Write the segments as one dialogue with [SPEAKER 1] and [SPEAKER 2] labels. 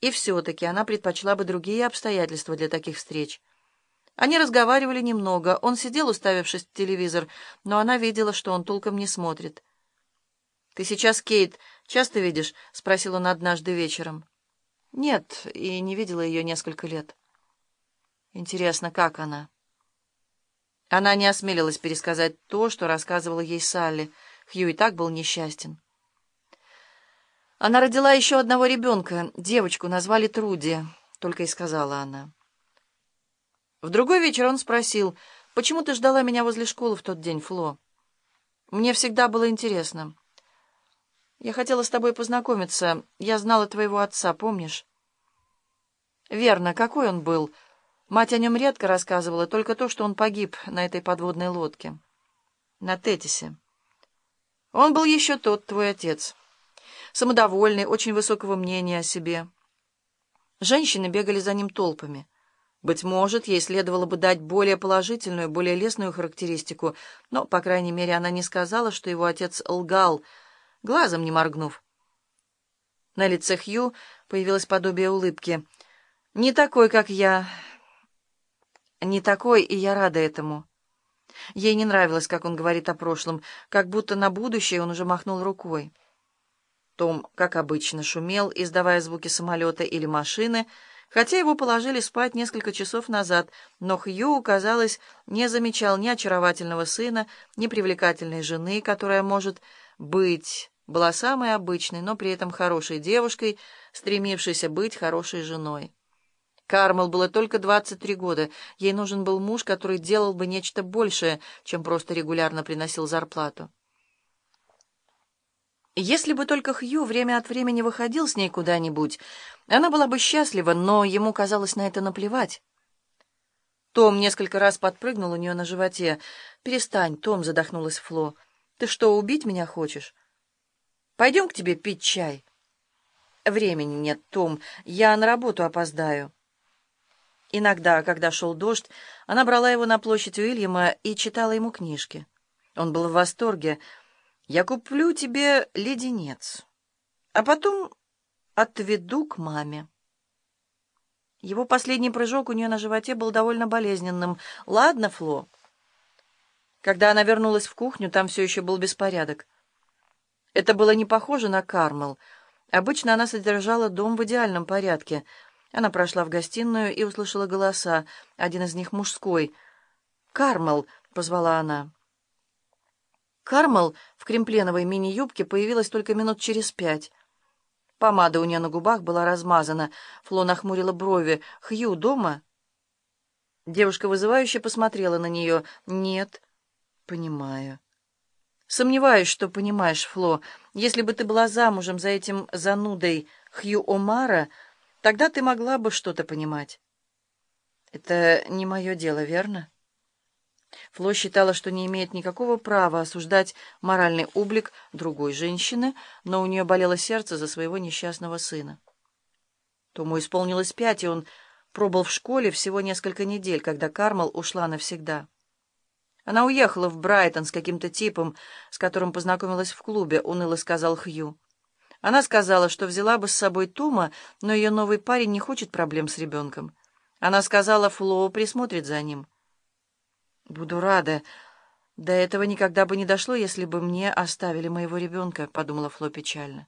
[SPEAKER 1] И все-таки она предпочла бы другие обстоятельства для таких встреч. Они разговаривали немного. Он сидел, уставившись в телевизор, но она видела, что он толком не смотрит. «Ты сейчас Кейт часто видишь?» — спросил он однажды вечером. «Нет, и не видела ее несколько лет». «Интересно, как она?» Она не осмелилась пересказать то, что рассказывала ей Салли. Хью и так был несчастен. Она родила еще одного ребенка, девочку, назвали Труди, только и сказала она. В другой вечер он спросил, «Почему ты ждала меня возле школы в тот день, Фло?» «Мне всегда было интересно. Я хотела с тобой познакомиться. Я знала твоего отца, помнишь?» «Верно. Какой он был?» Мать о нем редко рассказывала, только то, что он погиб на этой подводной лодке. На Тетисе. Он был еще тот, твой отец. Самодовольный, очень высокого мнения о себе. Женщины бегали за ним толпами. Быть может, ей следовало бы дать более положительную, более лестную характеристику, но, по крайней мере, она не сказала, что его отец лгал, глазом не моргнув. На лице Хью появилось подобие улыбки. «Не такой, как я», не такой, и я рада этому. Ей не нравилось, как он говорит о прошлом, как будто на будущее он уже махнул рукой. Том, как обычно, шумел, издавая звуки самолета или машины, хотя его положили спать несколько часов назад, но Хью, казалось, не замечал ни очаровательного сына, ни привлекательной жены, которая, может быть, была самой обычной, но при этом хорошей девушкой, стремившейся быть хорошей женой. Кармел было только 23 года. Ей нужен был муж, который делал бы нечто большее, чем просто регулярно приносил зарплату. Если бы только Хью время от времени выходил с ней куда-нибудь, она была бы счастлива, но ему казалось на это наплевать. Том несколько раз подпрыгнул у нее на животе. «Перестань, Том», — задохнулась Фло. «Ты что, убить меня хочешь? Пойдем к тебе пить чай». «Времени нет, Том. Я на работу опоздаю». Иногда, когда шел дождь, она брала его на площадь Уильяма и читала ему книжки. Он был в восторге. «Я куплю тебе леденец, а потом отведу к маме». Его последний прыжок у нее на животе был довольно болезненным. «Ладно, Фло». Когда она вернулась в кухню, там все еще был беспорядок. Это было не похоже на Кармел. Обычно она содержала дом в идеальном порядке — она прошла в гостиную и услышала голоса, один из них мужской. «Кармел!» — позвала она. Кармел в кремпленовой мини-юбке появилась только минут через пять. Помада у нее на губах была размазана. Фло нахмурила брови. «Хью дома?» Девушка вызывающе посмотрела на нее. «Нет». «Понимаю». «Сомневаюсь, что понимаешь, Фло. Если бы ты была замужем за этим занудой Хью Омара...» Тогда ты могла бы что-то понимать. Это не мое дело, верно? Фло считала, что не имеет никакого права осуждать моральный облик другой женщины, но у нее болело сердце за своего несчастного сына. Тому исполнилось пять, и он пробыл в школе всего несколько недель, когда Кармел ушла навсегда. Она уехала в Брайтон с каким-то типом, с которым познакомилась в клубе, уныло сказал Хью. Она сказала, что взяла бы с собой Тума, но ее новый парень не хочет проблем с ребенком. Она сказала, Флоу присмотрит за ним. «Буду рада. До этого никогда бы не дошло, если бы мне оставили моего ребенка», — подумала Фло печально.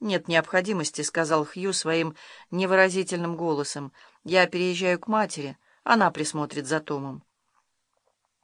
[SPEAKER 1] «Нет необходимости», — сказал Хью своим невыразительным голосом. «Я переезжаю к матери. Она присмотрит за Томом».